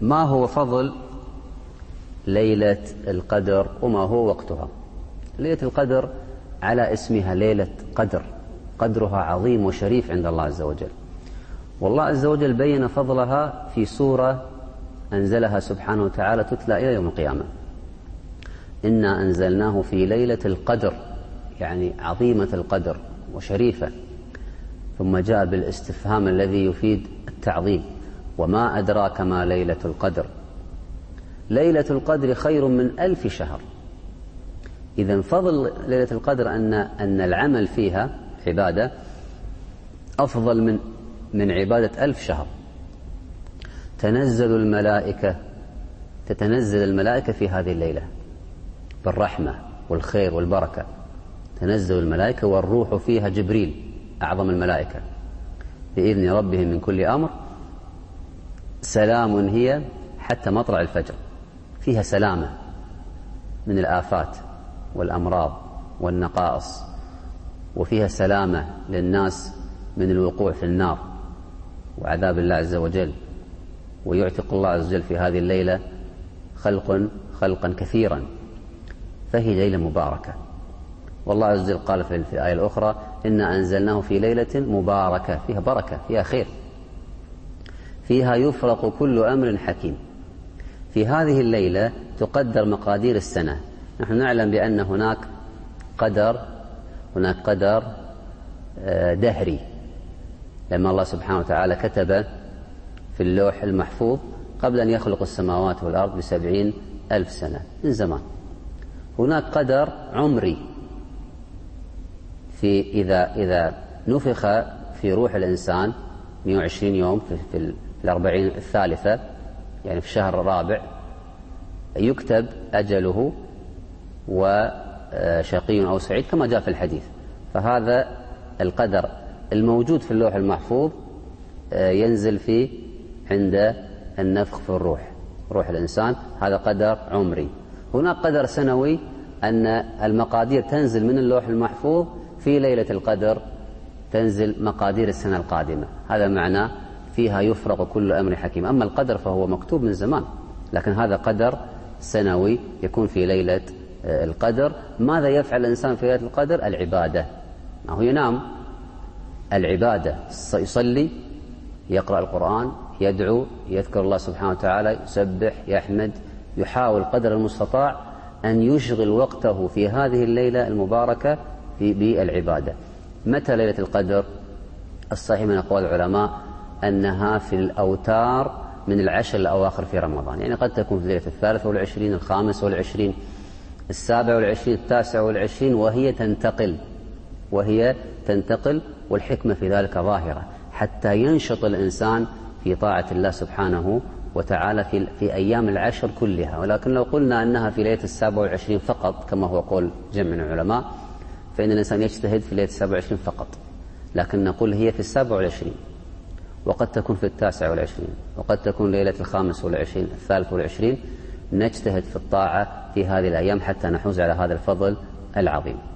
ما هو فضل ليلة القدر وما هو وقتها؟ ليلة القدر على اسمها ليلة قدر. قدرها عظيم وشريف عند الله عز وجل. والله عز وجل بين فضلها في سورة أنزلها سبحانه وتعالى تتلى إلى يوم القيامة. إنا أنزلناه في ليلة القدر يعني عظيمة القدر وشريفة. ثم جاء بالاستفهام الذي يفيد التعظيم. وما أدراك ما ليلة القدر. ليلة القدر خير من ألف شهر. إذا فضل ليلة القدر أن أن العمل فيها عبادة أفضل من من عبادة ألف شهر. تنزل الملائكة تتنزل الملائكة في هذه الليلة بالرحمة والخير والبركة. تنزل الملائكة والروح فيها جبريل أعظم الملائكة. بإذن ربهم من كل أمر سلام هي حتى مطلع الفجر. فيها سلامة من الآفات والأمراض والنقائص وفيها سلامة للناس من الوقوع في النار وعذاب الله عز وجل. ويعتق الله عز وجل في هذه الليلة خلق خلقا كثيرا. فهي ليلة مباركة. والله عز وجل قال في الآية الأخرى إنا أنزلناه في ليلة مباركة فيها بركة فيها خير. فيها يفرق كل أمر حكيم. في هذه الليلة تقدر مقادير السنة. نحن نعلم بأن هناك قدر هناك قدر دهري. لما الله سبحانه وتعالى كتب في اللوح المحفوظ قبل أن يخلق السماوات والأرض بسبعين ألف سنة من زمان. هناك قدر عمري في إذا إذا نفخ في روح الإنسان 120 يوم في الأربعين الثالثة يعني في الشهر الرابع يكتب أجله وشقي أو سعيد كما جاء في الحديث. فهذا القدر الموجود في اللوح المحفوظ ينزل فيه عند النفخ في الروح روح الإنسان. هذا قدر عمري. هناك قدر سنوي أن المقادير تنزل من اللوح المحفوظ في ليلة القدر تنزل مقادير السنة القادمة. هذا معناه فيها يفرق كل أمر حكيم. أما القدر فهو مكتوب من زمان لكن هذا قدر سنوي يكون في ليلة القدر. ماذا يفعل الإنسان في ليلة القدر؟ العبادة. ما هو ينام؟ العبادة. يصلي يقرأ القرآن يدعو يذكر الله سبحانه وتعالى يسبح يحمد يحاول قدر المستطاع أن يشغل وقته في هذه الليلة المباركة بالعبادة. متى ليلة القدر؟ الصحيح من أقوال العلماء أنها في الأوتار من العشر الأواخر في رمضان. يعني قد تكون في ليلة الثالث والعشرين الخامس والعشرين السابع والعشرين التاسع والعشرين وهي تنتقل وهي تنتقل والحكمة في ذلك ظاهرة حتى ينشط الإنسان في طاعة الله سبحانه وتعالى في, في أيام العشر كلها. ولكن لو قلنا أنها في ليلة السابع والعشرين فقط كما هو قول جمع من العلماء فإن الإنسان يجتهد في ليلة السابع والعشرين فقط. لكن نقول هي في السابع والعشرين. وقد تكون في التاسع والعشرين وقد تكون ليلة الخامس والعشرين الثالث والعشرين نجتهد في الطاعة في هذه الأيام حتى نحوز على هذا الفضل العظيم.